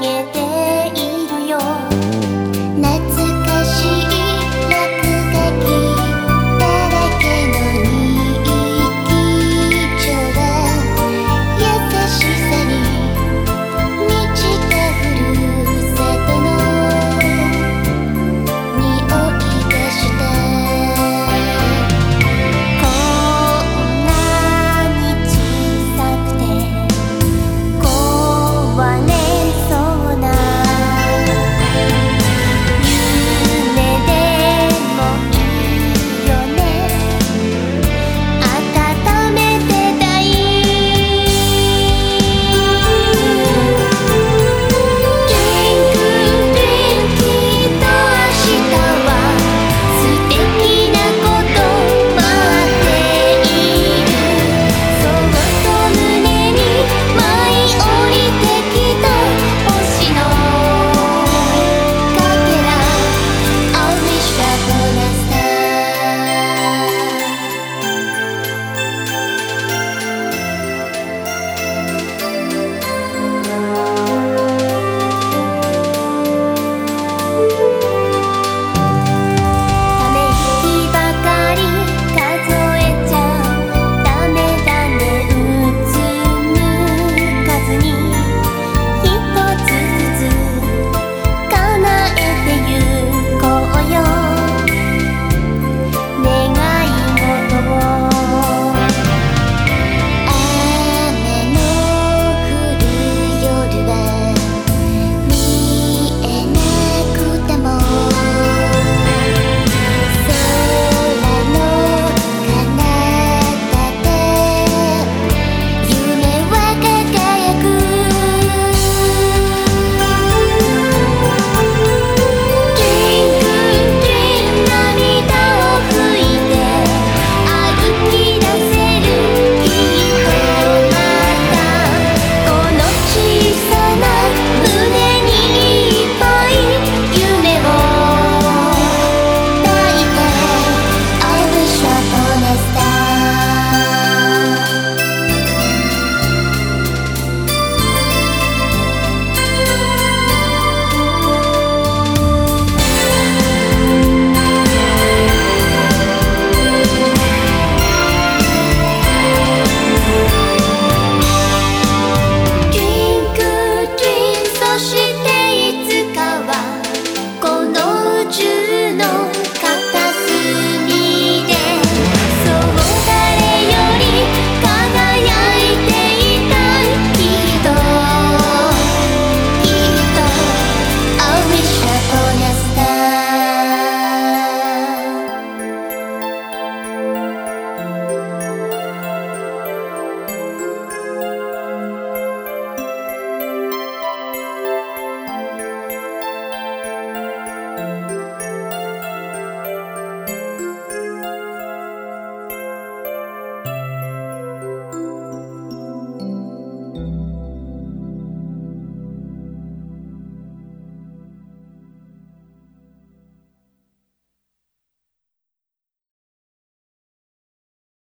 げて